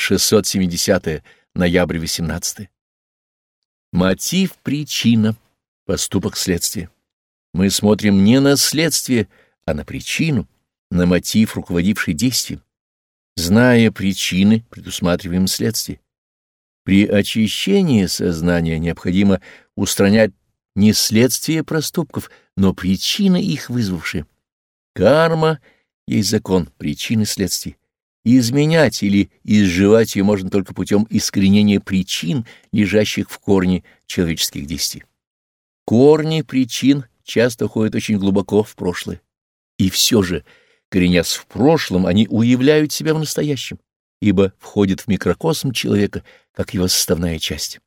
670 ноябрь 18 Мотив — причина, поступок — следствие. Мы смотрим не на следствие, а на причину, на мотив, руководивший действием. Зная причины, предусматриваем следствие. При очищении сознания необходимо устранять не следствие проступков, но причины их вызвавшие. Карма есть закон причины следствий. Изменять или изживать ее можно только путем искоренения причин, лежащих в корне человеческих действий. Корни причин часто уходят очень глубоко в прошлое. И все же, коренясь в прошлом, они уявляют себя в настоящем, ибо входят в микрокосм человека, как его составная часть.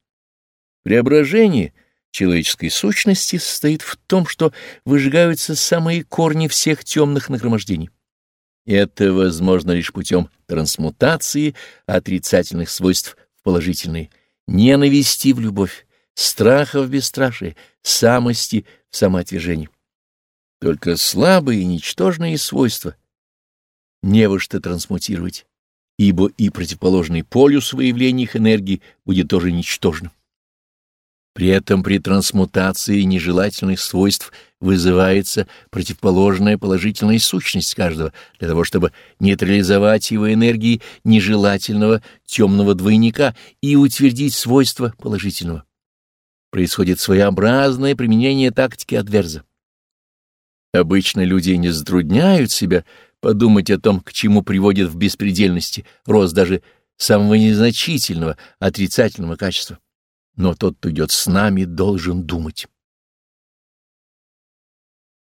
Преображение человеческой сущности состоит в том, что выжигаются самые корни всех темных нагромождений. Это возможно лишь путем трансмутации отрицательных свойств в положительные, ненависти в любовь, страха в бесстрашие, самости в самоотвержении. Только слабые и ничтожные свойства не во что трансмутировать, ибо и противоположный полюс выявления их энергии будет тоже ничтожным. При этом при трансмутации нежелательных свойств вызывается противоположная положительная сущность каждого для того, чтобы нейтрализовать его энергии нежелательного темного двойника и утвердить свойства положительного. Происходит своеобразное применение тактики адверза. Обычно люди не затрудняют себя подумать о том, к чему приводит в беспредельности рост даже самого незначительного отрицательного качества но тот, кто идет с нами, должен думать.